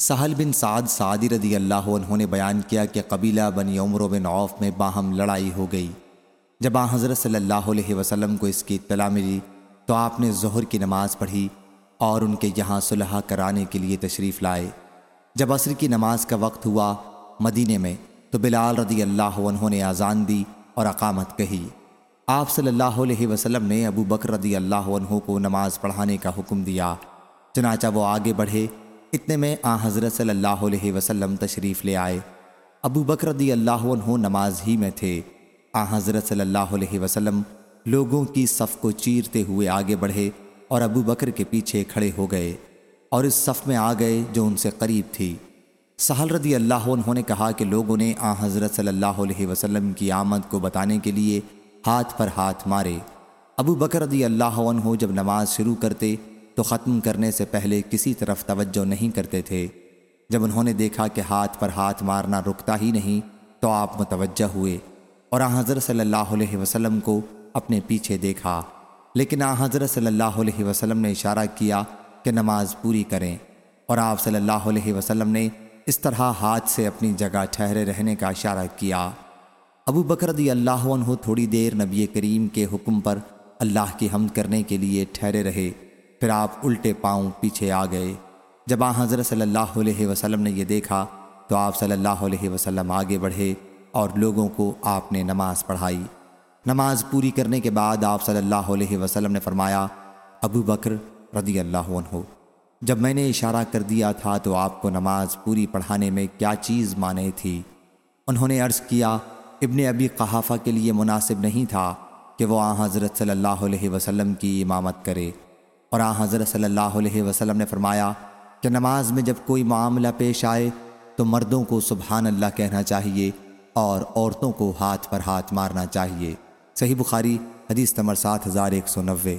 سہل بن سعد سعدی رضی اللہ عنہ نے بیان کیا کہ قبیلہ بن عمر بن عوف میں باہم لڑائی ہو گئی۔ جب آن حضرت صلی اللہ علیہ وسلم کو اس کی اطلاع ملی تو آپ نے ظہر کی نماز پڑھی اور ان کے یہاں صلح کرانے کے لیے تشریف لائے۔ جب عصر کی نماز کا وقت ہوا مدینے میں تو بلال رضی اللہ عنہ نے آزان دی اور اقامت کہی۔ آپ صلی اللہ علیہ وسلم نے ابو بکر رضی اللہ عنہ کو نماز پڑھانے کا حکم دیا، چنانچہ وہ آگے بڑھے اتنے میں آ حضرت صلی اللہ علیہ وسلم تشریف لے آئے۔ ابو بکر رضی اللہ عنہ نماز ہی میں تھے۔ آ حضرت صلی اللہ علیہ وسلم لوگوں کی صف کو چیرتے ہوئے آگے بڑھے اور ابو بکر کے پیچھے کھڑے ہو گئے اور اس صف میں آ گئے جو ان سے قریب تھی۔ سہل رضی اللہ عنہ نے کہا کہ لوگوں نے آ حضرت صلی اللہ علیہ وسلم کی آمد کو بتانے کے لیے ہاتھ پر ہاتھ مارے۔ ابو بکر رضی اللہ عنہ جب نماز شروع کرتے تو ختم کرنے سے پہلے کسی طرف توجہ نہیں کرتے تھے۔ جب انہوں نے دیکھا کہ ہاتھ پر ہاتھ مارنا رکتا ہی نہیں، تو آپ متوجہ ہوئے اور حضرت صلی اللہ علیہ وسلم کو اپنے پیچھے دیکھا۔ لیکن آ حضرت صلی اللہ علیہ وسلم نے اشارہ کیا کہ نماز پوری کریں اور آپ صلی اللہ علیہ وسلم نے اس طرح ہاتھ سے اپنی جگہ ٹھہرے رہنے کا اشارہ کیا۔ ابو بکر رضی اللہ عنہ تھوڑی دیر نبی کریم کے حکم پر اللہ کی حمد کرنے کے لیے ٹھہرے رہے۔ پھر آپ الٹے پاؤں پیچھے آ گئے۔ جب آ حضرت صلی اللہ علیہ وسلم نے یہ دیکھا، تو آپ صلی اللہ علیہ وسلم آگے بڑھے اور لوگوں کو آپ نے نماز پڑھائی۔ نماز پوری کرنے کے بعد آپ صلی اللہ علیہ وسلم نے فرمایا، ابو بکر رضی اللہ عنہ، جب میں نے اشارہ کر دیا تھا تو آپ کو نماز پوری پڑھانے میں کیا چیز مانے تھی؟ انہوں نے عرض کیا، ابن ابی قحافہ کے لیے مناسب نہیں تھا کہ وہ آ حضرت صلی اللہ علیہ وسلم کی امامت کرے۔ اور آ حضرت صلی اللہ علیہ وسلم نے فرمایا کہ نماز میں جب کوئی معاملہ پیش آئے تو مردوں کو سبحان اللہ کہنا چاہیے اور عورتوں کو ہاتھ پر ہاتھ مارنا چاہیے۔ صحیح بخاری، حدیث نمبر سات ہزار ایک سو نوے۔